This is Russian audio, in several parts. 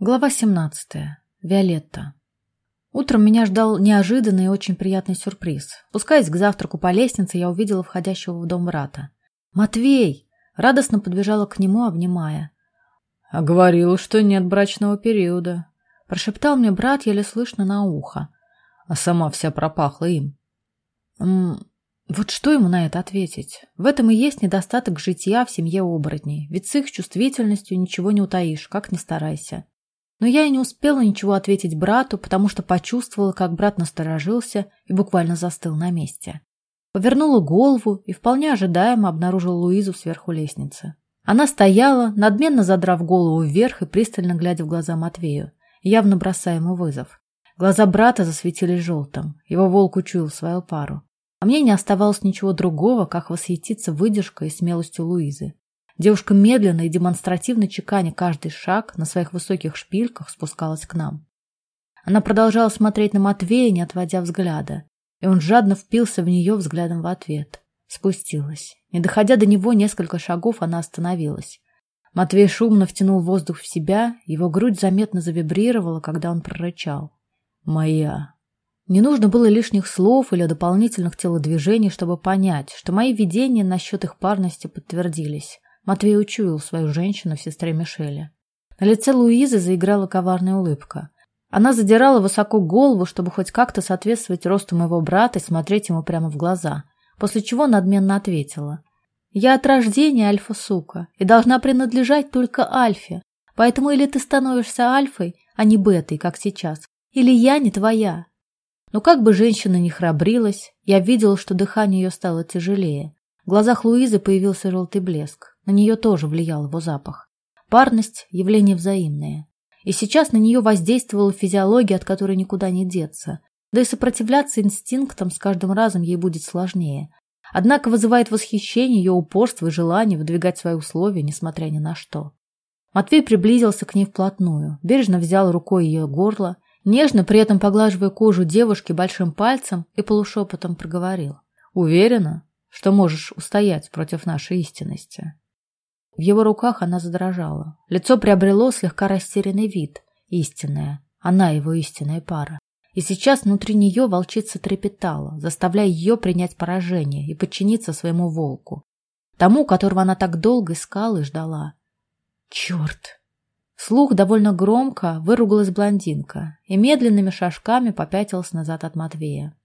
Глава 17. Виолетта. Утром меня ждал неожиданный и очень приятный сюрприз. Спускаясь к завтраку по лестнице, я увидела входящего в дом брата. «Матвей!» Радостно подбежала к нему, обнимая. «А говорил, что нет брачного периода», — прошептал мне брат еле слышно на ухо. А сама вся пропахла им. «М вот что ему на это ответить? В этом и есть недостаток житья в семье оборотней, ведь с их чувствительностью ничего не утаишь, как ни старайся. Но я и не успела ничего ответить брату, потому что почувствовала, как брат насторожился и буквально застыл на месте. Повернула голову и вполне ожидаемо обнаружила Луизу сверху лестницы. Она стояла, надменно задрав голову вверх и пристально глядя в глаза Матвею, явно бросая ему вызов. Глаза брата засветились желтым, его волк учуял свою пару. А мне не оставалось ничего другого, как восхититься выдержкой и смелостью Луизы. Девушка медленно и демонстративно чеканя каждый шаг на своих высоких шпильках спускалась к нам. Она продолжала смотреть на Матвея, не отводя взгляда, и он жадно впился в нее взглядом в ответ. Спустилась. Не доходя до него несколько шагов, она остановилась. Матвей шумно втянул воздух в себя, его грудь заметно завибрировала, когда он прорычал. «Моя». Не нужно было лишних слов или дополнительных телодвижений, чтобы понять, что мои видения насчет их парности подтвердились. Матвей учуял свою женщину в сестре Мишеля. На лице Луизы заиграла коварная улыбка. Она задирала высоко голову, чтобы хоть как-то соответствовать росту моего брата и смотреть ему прямо в глаза, после чего надменно ответила. «Я от рождения альфа-сука и должна принадлежать только альфе, поэтому или ты становишься альфой, а не бетой, как сейчас, или я не твоя». Но как бы женщина ни храбрилась, я видела, что дыхание ее стало тяжелее. В глазах Луизы появился желтый блеск. На нее тоже влиял его запах. Парность – явление взаимное. И сейчас на нее воздействовала физиология, от которой никуда не деться. Да и сопротивляться инстинктам с каждым разом ей будет сложнее. Однако вызывает восхищение ее упорство и желание выдвигать свои условия, несмотря ни на что. Матвей приблизился к ней вплотную, бережно взял рукой ее горло, нежно при этом поглаживая кожу девушки большим пальцем и полушепотом проговорил. «Уверена, что можешь устоять против нашей истинности?» В его руках она задрожала. Лицо приобрело слегка растерянный вид. Истинная. Она его истинная пара. И сейчас внутри нее волчица трепетала, заставляя ее принять поражение и подчиниться своему волку. Тому, которого она так долго искала и ждала. Черт! Слух довольно громко выругалась блондинка и медленными шажками попятилась назад от Матвея.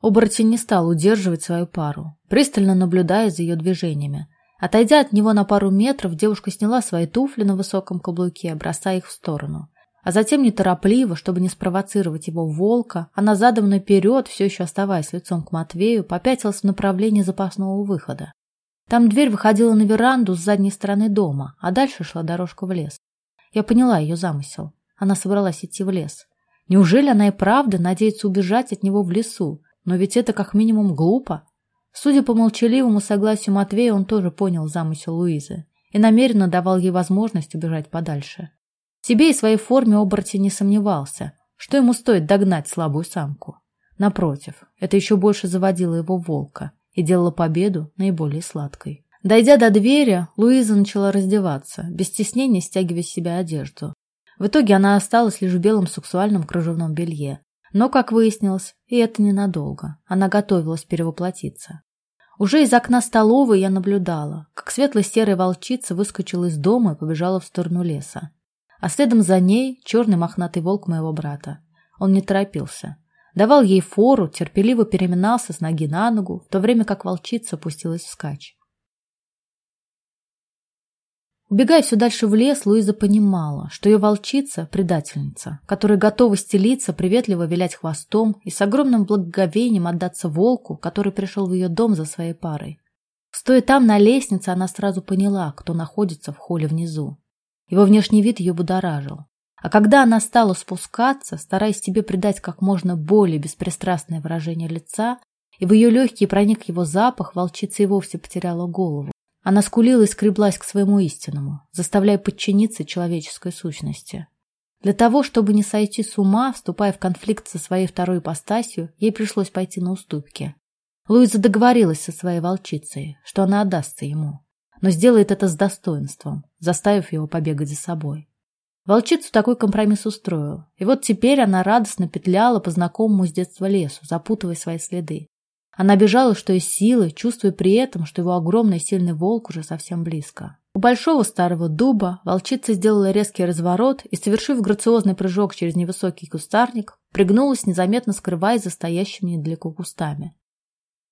Оборотень не стал удерживать свою пару, пристально наблюдая за ее движениями, Отойдя от него на пару метров, девушка сняла свои туфли на высоком каблуке, бросая их в сторону. А затем неторопливо, чтобы не спровоцировать его волка, она задом наперед, все еще оставаясь лицом к Матвею, попятилась в направлении запасного выхода. Там дверь выходила на веранду с задней стороны дома, а дальше шла дорожка в лес. Я поняла ее замысел. Она собралась идти в лес. Неужели она и правда надеется убежать от него в лесу? Но ведь это как минимум глупо. Судя по молчаливому согласию Матвея, он тоже понял замысел Луизы и намеренно давал ей возможность убежать подальше. В себе и своей форме оборотень не сомневался, что ему стоит догнать слабую самку. Напротив, это еще больше заводило его волка и делало победу наиболее сладкой. Дойдя до двери, Луиза начала раздеваться, без стеснения стягивая с себя одежду. В итоге она осталась лишь в белом сексуальном кружевном белье. Но, как выяснилось, и это ненадолго. Она готовилась перевоплотиться. Уже из окна столовой я наблюдала, как светло-серая волчица выскочила из дома и побежала в сторону леса. А следом за ней черный мохнатый волк моего брата. Он не торопился. Давал ей фору, терпеливо переминался с ноги на ногу, в то время как волчица пустилась вскачь. Убегая все дальше в лес, Луиза понимала, что ее волчица – предательница, которая готова стелиться, приветливо вилять хвостом и с огромным благоговением отдаться волку, который пришел в ее дом за своей парой. Стоя там на лестнице, она сразу поняла, кто находится в холле внизу. Его внешний вид ее будоражил. А когда она стала спускаться, стараясь себе придать как можно более беспристрастное выражение лица, и в ее легкие проник его запах, волчица и вовсе потеряла голову. Она скулила и скреблась к своему истинному, заставляя подчиниться человеческой сущности. Для того, чтобы не сойти с ума, вступая в конфликт со своей второй ипостасью, ей пришлось пойти на уступки. Луиза договорилась со своей волчицей, что она отдастся ему, но сделает это с достоинством, заставив его побегать за собой. Волчицу такой компромисс устроил. И вот теперь она радостно петляла по знакомому с детства лесу, запутывая свои следы. Она бежала, что из силы, чувствуя при этом, что его огромный сильный волк уже совсем близко. У большого старого дуба волчица сделала резкий разворот и, совершив грациозный прыжок через невысокий кустарник, пригнулась, незаметно скрываясь за стоящими недалеко кустами.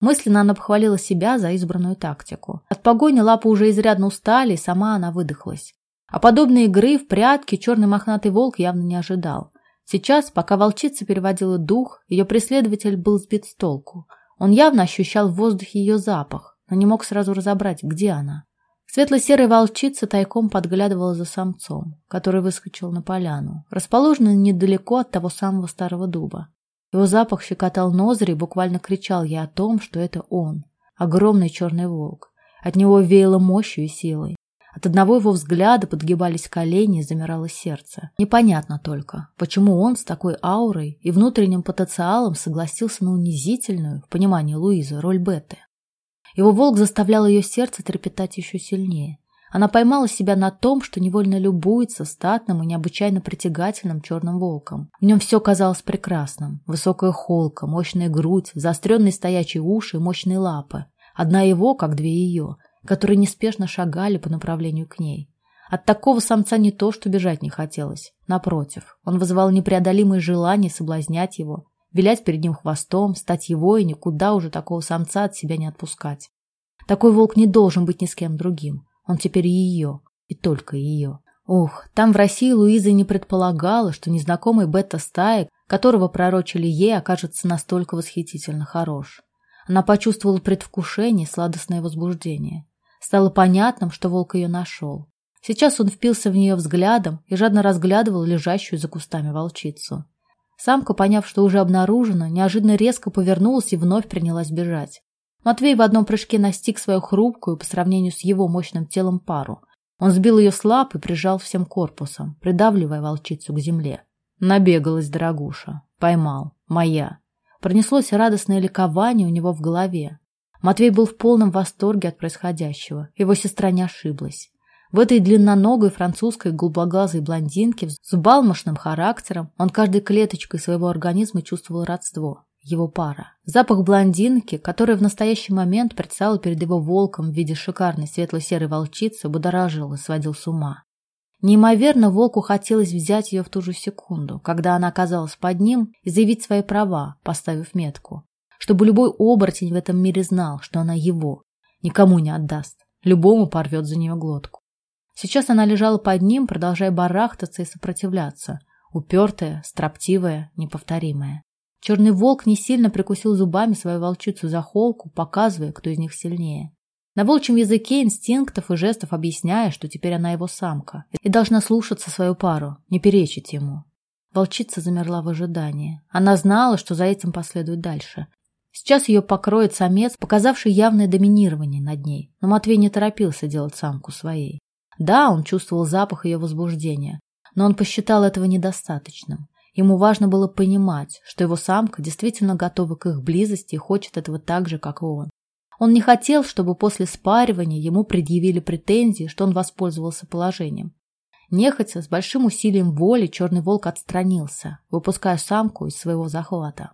Мысленно она похвалила себя за избранную тактику. От погони лапы уже изрядно устали, и сама она выдохлась. А подобной игры в прятки черный мохнатый волк явно не ожидал. Сейчас, пока волчица переводила дух, ее преследователь был сбит с толку. Он явно ощущал в воздухе ее запах, но не мог сразу разобрать, где она. Светло-серая волчица тайком подглядывала за самцом, который выскочил на поляну, расположенную недалеко от того самого старого дуба. Его запах щекотал ноздри и буквально кричал я о том, что это он, огромный черный волк. От него веяло мощью и силой. От одного его взгляда подгибались колени и замирало сердце. Непонятно только, почему он с такой аурой и внутренним потенциалом согласился на унизительную, в понимании Луизы, роль Беты. Его волк заставлял ее сердце трепетать еще сильнее. Она поймала себя на том, что невольно любуется статным и необычайно притягательным черным волком. В нем все казалось прекрасным. Высокая холка, мощная грудь, заостренные стоячие уши и мощные лапы. Одна его, как две ее – которые неспешно шагали по направлению к ней. От такого самца не то, что бежать не хотелось. Напротив, он вызывал непреодолимое желание соблазнять его, вилять перед ним хвостом, стать его и никуда уже такого самца от себя не отпускать. Такой волк не должен быть ни с кем другим. Он теперь ее, и только ее. Ух, там в России Луиза не предполагала, что незнакомый бета-стаек, которого пророчили ей, окажется настолько восхитительно хорош. Она почувствовала предвкушение сладостное возбуждение. Стало понятным, что волк ее нашел. Сейчас он впился в нее взглядом и жадно разглядывал лежащую за кустами волчицу. Самка, поняв, что уже обнаружена, неожиданно резко повернулась и вновь принялась бежать. Матвей в одном прыжке настиг свою хрупкую по сравнению с его мощным телом пару. Он сбил ее с лап и прижал всем корпусом, придавливая волчицу к земле. Набегалась дорогуша. Поймал. Моя. Пронеслось радостное ликование у него в голове. Матвей был в полном восторге от происходящего. Его сестра не ошиблась. В этой длинноногой французской голубоглазой блондинке с балмошным характером он каждой клеточкой своего организма чувствовал родство. Его пара. Запах блондинки, которая в настоящий момент предстала перед его волком в виде шикарной светло-серой волчицы, будоражил и сводил с ума. Неимоверно волку хотелось взять ее в ту же секунду, когда она оказалась под ним, и заявить свои права, поставив метку чтобы любой оборотень в этом мире знал, что она его, никому не отдаст, любому порвет за нее глотку. Сейчас она лежала под ним, продолжая барахтаться и сопротивляться, упертая, строптивая, неповторимая. Черный волк не сильно прикусил зубами свою волчицу за холку, показывая, кто из них сильнее. На волчьем языке инстинктов и жестов объясняя, что теперь она его самка и должна слушаться свою пару, не перечить ему. Волчица замерла в ожидании. Она знала, что за этим последует дальше. Сейчас ее покроет самец, показавший явное доминирование над ней, но Матвей не торопился делать самку своей. Да, он чувствовал запах ее возбуждения, но он посчитал этого недостаточным. Ему важно было понимать, что его самка действительно готова к их близости и хочет этого так же, как и он. Он не хотел, чтобы после спаривания ему предъявили претензии, что он воспользовался положением. Нехотя, с большим усилием воли, черный волк отстранился, выпуская самку из своего захвата.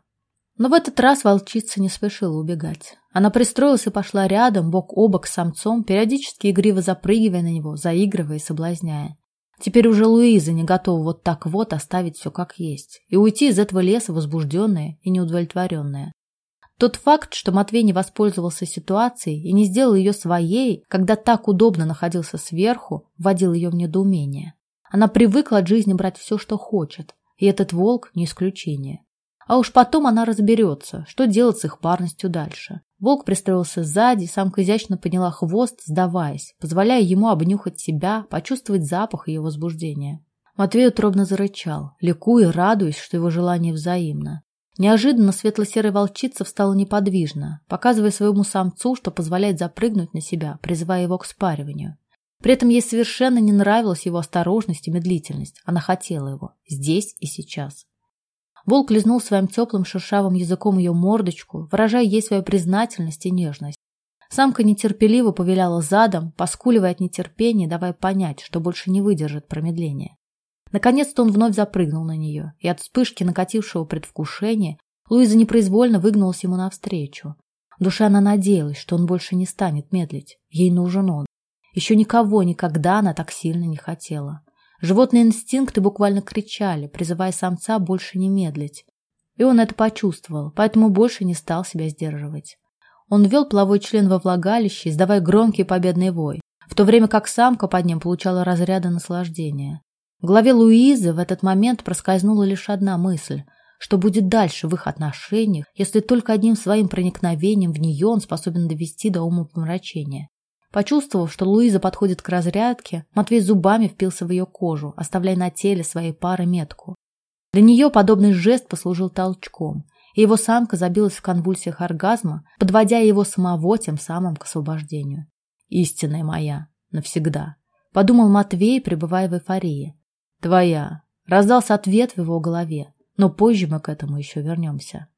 Но в этот раз волчица не спешила убегать. Она пристроилась и пошла рядом, бок о бок с самцом, периодически игриво запрыгивая на него, заигрывая и соблазняя. Теперь уже Луиза не готова вот так вот оставить все как есть и уйти из этого леса возбужденная и неудовлетворенная. Тот факт, что Матвей не воспользовался ситуацией и не сделал ее своей, когда так удобно находился сверху, вводил ее в недоумение. Она привыкла от жизни брать все, что хочет, и этот волк не исключение. А уж потом она разберется, что делать с их парностью дальше. Волк пристроился сзади, самка изящно подняла хвост, сдаваясь, позволяя ему обнюхать себя, почувствовать запах ее возбуждения. Матвей утробно зарычал, ликуя, радуясь, что его желание взаимно. Неожиданно светло-серая волчица встала неподвижно, показывая своему самцу, что позволяет запрыгнуть на себя, призывая его к спариванию. При этом ей совершенно не нравилась его осторожность и медлительность. Она хотела его. Здесь и сейчас. Волк лизнул своим теплым шершавым языком ее мордочку, выражая ей свою признательность и нежность. Самка нетерпеливо повиляла задом, поскуливая от нетерпения, давая понять, что больше не выдержит промедления. Наконец-то он вновь запрыгнул на нее, и от вспышки накатившего предвкушения Луиза непроизвольно выгнулась ему навстречу. В душе она надеялась, что он больше не станет медлить. Ей нужен он. Еще никого никогда она так сильно не хотела. Животные инстинкты буквально кричали, призывая самца больше не медлить. И он это почувствовал, поэтому больше не стал себя сдерживать. Он ввел половой член во влагалище, издавая громкий победный вой, в то время как самка под ним получала разряды наслаждения. В голове Луизы в этот момент проскользнула лишь одна мысль – что будет дальше в их отношениях, если только одним своим проникновением в нее он способен довести до умопомрачения. Почувствовав, что Луиза подходит к разрядке, Матвей зубами впился в ее кожу, оставляя на теле своей пары метку. Для нее подобный жест послужил толчком, и его самка забилась в конвульсиях оргазма, подводя его самого тем самым к освобождению. «Истинная моя, навсегда», — подумал Матвей, пребывая в эйфории. «Твоя», — раздался ответ в его голове, но позже мы к этому еще вернемся.